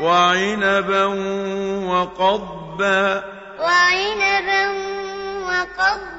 وَعِنَبًا وَقَضْبًا وَعِنَبًا وَقَضْبًا